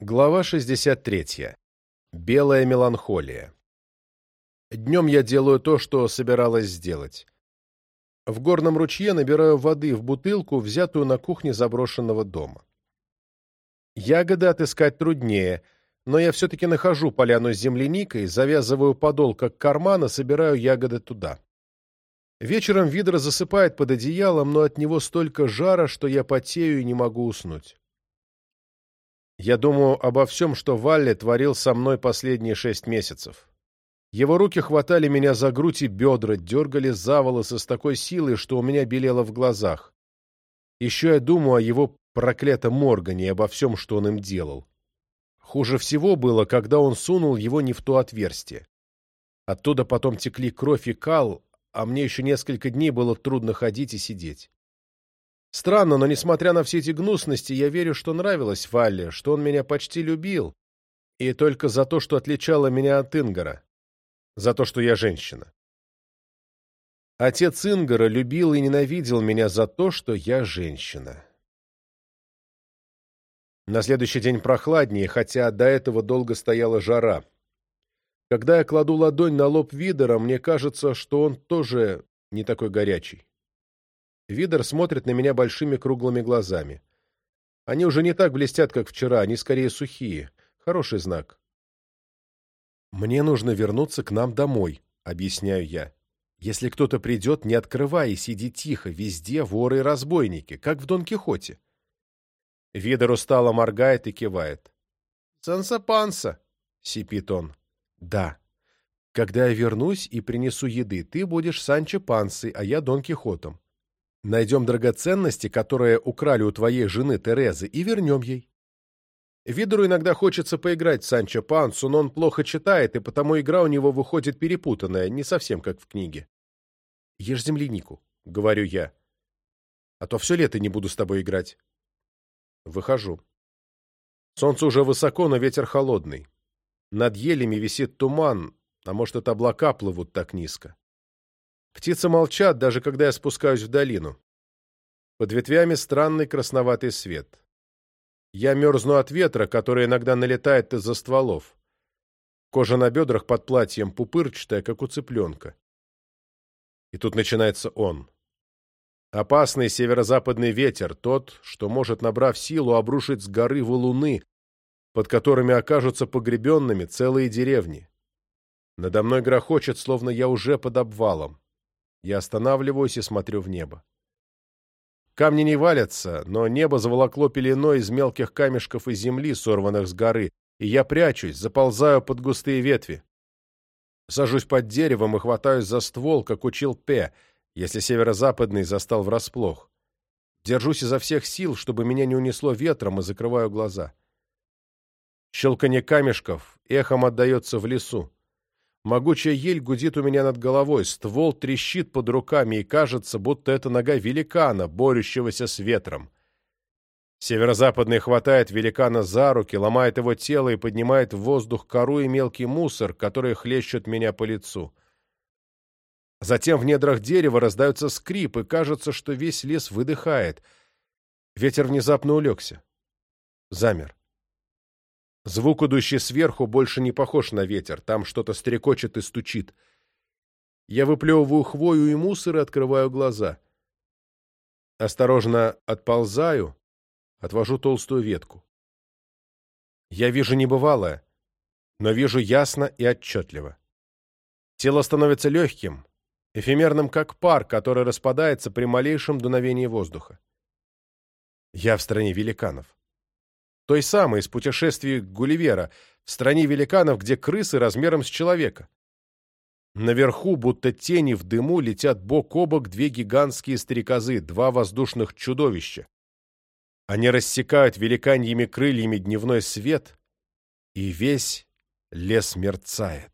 Глава 63. Белая меланхолия. Днем я делаю то, что собиралась сделать. В горном ручье набираю воды в бутылку, взятую на кухне заброшенного дома. Ягоды отыскать труднее, но я все-таки нахожу поляну с земляникой, завязываю подол как кармана, собираю ягоды туда. Вечером Видра засыпает под одеялом, но от него столько жара, что я потею и не могу уснуть. Я думаю обо всем, что Валли творил со мной последние шесть месяцев. Его руки хватали меня за грудь и бедра, дергали за волосы с такой силой, что у меня белело в глазах. Еще я думаю о его проклятом органе и обо всем, что он им делал. Хуже всего было, когда он сунул его не в то отверстие. Оттуда потом текли кровь и кал, а мне еще несколько дней было трудно ходить и сидеть. Странно, но несмотря на все эти гнусности, я верю, что нравилось Валле, что он меня почти любил, и только за то, что отличало меня от Ингара, за то, что я женщина. Отец Ингара любил и ненавидел меня за то, что я женщина. На следующий день прохладнее, хотя до этого долго стояла жара. Когда я кладу ладонь на лоб Видера, мне кажется, что он тоже не такой горячий. Видер смотрит на меня большими круглыми глазами. Они уже не так блестят, как вчера, они скорее сухие. Хороший знак. «Мне нужно вернуться к нам домой», — объясняю я. «Если кто-то придет, не открывай и сиди тихо, везде воры и разбойники, как в Дон Кихоте». Видер устало моргает и кивает. «Санса-панса», — сипит он. «Да. Когда я вернусь и принесу еды, ты будешь Санчо Пансой, а я Дон Кихотом. Найдем драгоценности, которые украли у твоей жены Терезы, и вернем ей. Видеру иногда хочется поиграть Санчо Пансу, но он плохо читает, и потому игра у него выходит перепутанная, не совсем как в книге. «Ешь землянику», — говорю я. «А то все лето не буду с тобой играть». Выхожу. Солнце уже высоко, но ветер холодный. Над елями висит туман, а может, это облака плывут так низко. Птицы молчат, даже когда я спускаюсь в долину. Под ветвями странный красноватый свет. Я мерзну от ветра, который иногда налетает из-за стволов. Кожа на бедрах под платьем пупырчатая, как у цыпленка. И тут начинается он. Опасный северо-западный ветер, тот, что может, набрав силу, обрушить с горы валуны, под которыми окажутся погребенными целые деревни. Надо мной грохочет, словно я уже под обвалом. Я останавливаюсь и смотрю в небо. Камни не валятся, но небо заволокло пеленой из мелких камешков и земли, сорванных с горы, и я прячусь, заползаю под густые ветви. Сажусь под деревом и хватаюсь за ствол, как учил П, если северо-западный застал врасплох. Держусь изо всех сил, чтобы меня не унесло ветром, и закрываю глаза. Щелканье камешков эхом отдается в лесу. Могучая ель гудит у меня над головой, ствол трещит под руками и кажется, будто это нога великана, борющегося с ветром. Северо-западный хватает великана за руки, ломает его тело и поднимает в воздух кору и мелкий мусор, которые хлещут меня по лицу. Затем в недрах дерева раздаются скрип, и кажется, что весь лес выдыхает. Ветер внезапно улегся. Замер. Звук, идущий сверху, больше не похож на ветер, там что-то стрекочет и стучит. Я выплевываю хвою и мусор и открываю глаза. Осторожно отползаю, отвожу толстую ветку. Я вижу небывалое, но вижу ясно и отчетливо. Тело становится легким, эфемерным, как пар, который распадается при малейшем дуновении воздуха. Я в стране великанов той самой из путешествий Гулливера, в стране великанов, где крысы размером с человека. Наверху, будто тени в дыму, летят бок о бок две гигантские стрекозы, два воздушных чудовища. Они рассекают великаньими крыльями дневной свет, и весь лес мерцает.